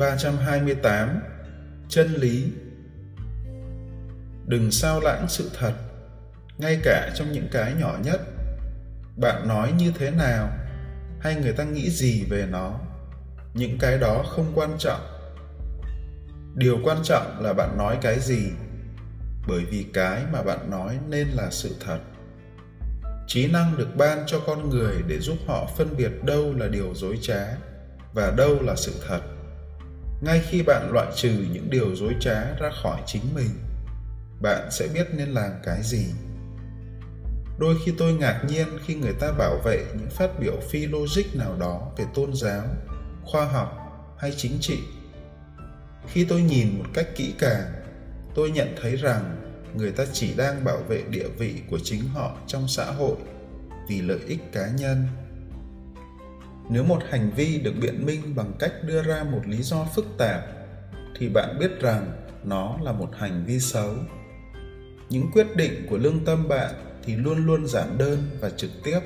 328 Chân lý Đừng sao lãng sự thật, ngay cả trong những cái nhỏ nhất. Bạn nói như thế nào, hay người ta nghĩ gì về nó, những cái đó không quan trọng. Điều quan trọng là bạn nói cái gì, bởi vì cái mà bạn nói nên là sự thật. Trí năng được ban cho con người để giúp họ phân biệt đâu là điều dối trá và đâu là sự thật ngay khi bạn loại trừ những điều dối trá ra khỏi chính mình, bạn sẽ biết nên làm cái gì. Đôi khi tôi ngạc nhiên khi người ta bảo vệ những phát biểu phi logic nào đó về tôn giáo, khoa học hay chính trị. Khi tôi nhìn một cách kỹ càng, tôi nhận thấy rằng người ta chỉ đang bảo vệ địa vị của chính họ trong xã hội vì lợi ích cá nhân nếu một hành vi được biện minh bằng cách đưa ra một lý do phức tạp, thì bạn biết rằng nó là một hành vi xấu. Những quyết định của lương tâm bạn thì luôn luôn giản đơn và trực tiếp.